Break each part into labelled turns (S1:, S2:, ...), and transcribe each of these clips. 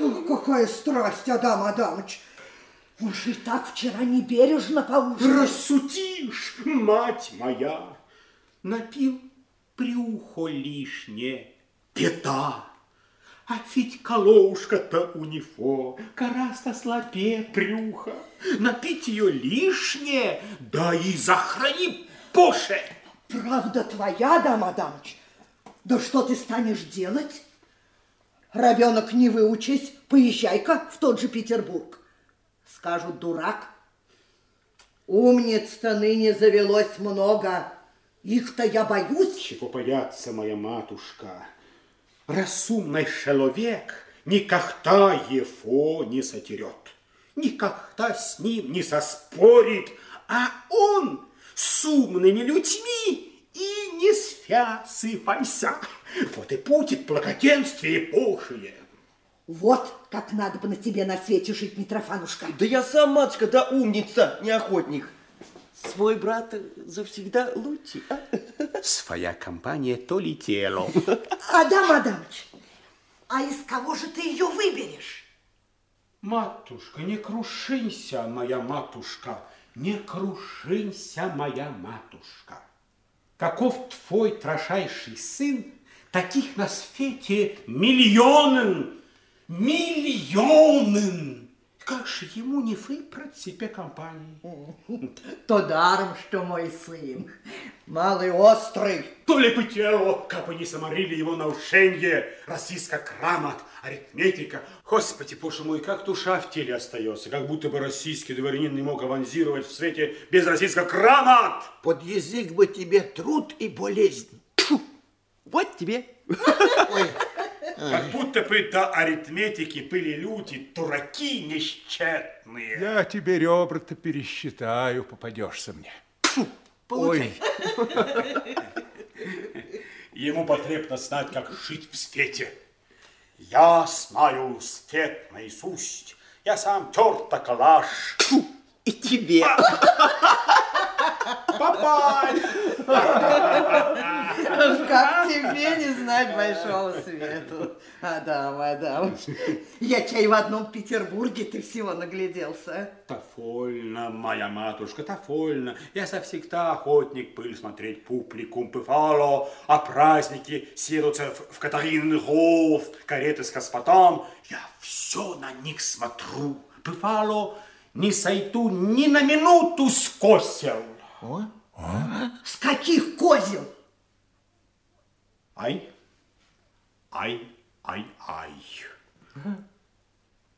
S1: Ох, какая страсть, Адам Адамыч! Он же и так вчера не бережно поужинал.
S2: Рассудишь, мать моя, напил приухо лишнее, пята. А ведь колоушка-то у него гораздо слабее брюха. Напить ее лишнее, да и захрани Боже!
S1: Правда твоя, Адам Адамыч? Да что ты станешь делать? Ребенок, не выучись, поезжай-ка в тот же Петербург. Скажут, дурак. Умниц-то ныне завелось много. Их-то я боюсь.
S2: Чего бояться, моя матушка? Разумный человек никогда его не сотерет, никогда с ним не соспорит, а он с умными людьми и не связывайся. Вот и будет благоденствие Божие.
S1: Вот как надо бы на тебе на свете жить, Митрофанушка.
S3: Да я сам, матушка, да умница, не охотник. Свой брат завсегда лучше. А?
S2: Своя компания то ли тело.
S1: Адам Адамович, а из кого же ты ее выберешь?
S2: Матушка, не крушинься, моя матушка, не крушинься, моя матушка. Каков твой трошайший сын, таких на свете миллионы, миллионы. Как же ему не выбрать себе компании?
S1: То даром, что мой сын, малый острый.
S2: То ли бы тело, как бы не заморили его на ушенье, российская грамот, арифметика. Господи, боже мой, как душа в теле остается, как будто бы российский дворянин не мог авансировать в свете без российского грамот.
S4: Под язык бы тебе труд и болезнь.
S3: Вот тебе.
S4: Ой,
S2: Как будто бы до арифметики были люди, дураки несчетные.
S5: Я тебе ребра-то пересчитаю, попадешься мне. Ой,
S2: Ему потребно знать, как жить в свете. Я знаю свет наизусть. Я сам терта калаш.
S3: И тебе.
S2: Папай!
S1: Как тебе не знать большого свету, Адам Адамович? Я чай в одном Петербурге ты всего нагляделся.
S2: Довольно, моя матушка, довольно. Я завсегда охотник был смотреть публику, бывало, а праздники съедутся в, в Катариненхоф, кареты с господом. Я все на них смотрю. Бывало, не сойду ни на минуту с косел.
S1: С каких козел?
S2: Ай, ай, ай, ай.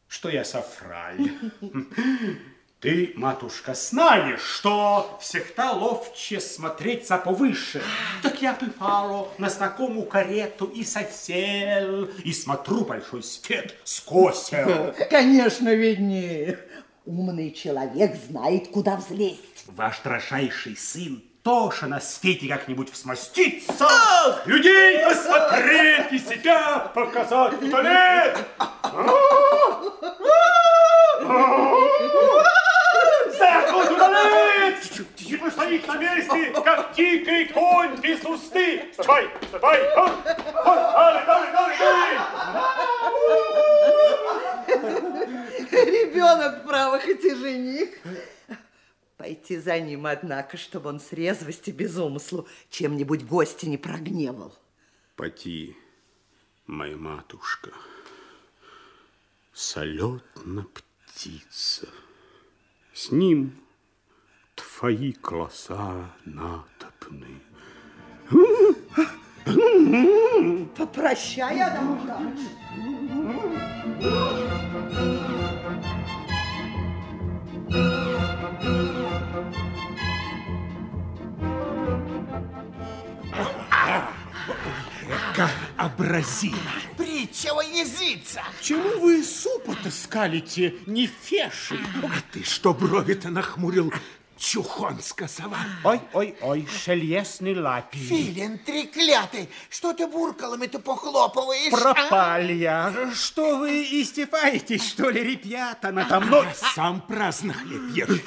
S2: Что я софраль? Ты, матушка, знаешь, что всегда ловче смотреться повыше. Так я бывало на знакомую карету и сосел, и смотрю большой свет с косел.
S1: Конечно, виднее. Умный человек знает, куда взлезть.
S2: Ваш трошайший сын тоже на свете как-нибудь всмостится. Людей посмотреть и себя показать в туалет. Зеркало туалет! И постоит на месте, как дикий конь без усты. Вставай, вставай! Хон, хон, далее, далее, далее, далее!
S1: Ребенок, право, хоть и жених. Пойти за ним, однако, чтобы он с резвости без умыслу чем-нибудь гостя не прогневал.
S2: Поти, моя матушка, салютна птица, с ним твои глаза натопны.
S1: Попрощай, Адам Адамович.
S5: Образина.
S4: притча во языца.
S2: Чему вы супа-то скалите, не феши?
S5: А ты что брови-то нахмурил, чухон сказала?
S2: Ой, ой, ой, шелестный лапи.
S4: Филин треклятый, что ты буркалами-то похлопываешь? а?
S2: Пропал я. Что вы истефаетесь, что ли, ребята, надо мной?
S5: Сам праздно хлеб ешь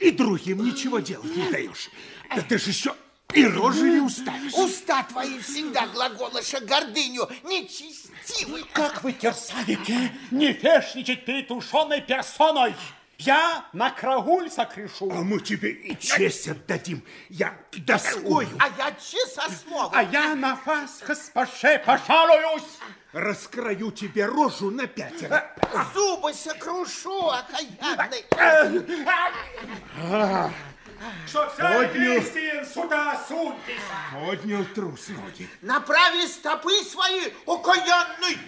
S5: и другим ничего делать не даешь. Да ты же еще И рожи не уставишь.
S4: Уста твои всегда глаголоша гордыню, нечестивый.
S2: Как вы терзаете не фешничать перед тушеной персоной? Я на крагуль сокрышу.
S5: А мы тебе и честь отдадим. Я доскою.
S4: А я часословы.
S2: А я на вас, госпоже, пожалуюсь.
S5: Раскрою тебе рожу на пятеро.
S4: Зубы сокрушу, окаянный.
S2: Что вся крестьян сюда суньтесь.
S5: Поднял трус ноги.
S4: Направи стопы свои, окаянный.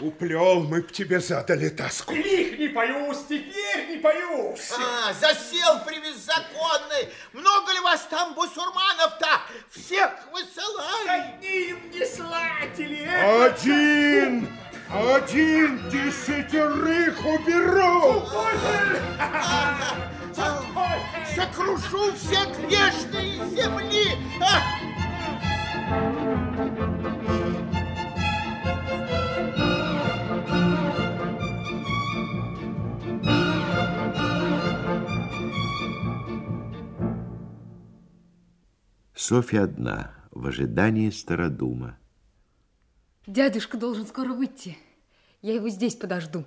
S5: Уплел, мы б тебе задали тоску.
S2: Их не боюсь, теперь не боюсь.
S4: А, засел беззаконный. Много ли вас там бусурманов-то? Всех высылай.
S2: Одним не слатили.
S5: Один! Один десятерых уберу!
S4: Сокрушу все грешные земли. А!
S6: Софья одна, в ожидании Стародума.
S7: Дядюшка должен скоро выйти. Я его здесь подожду.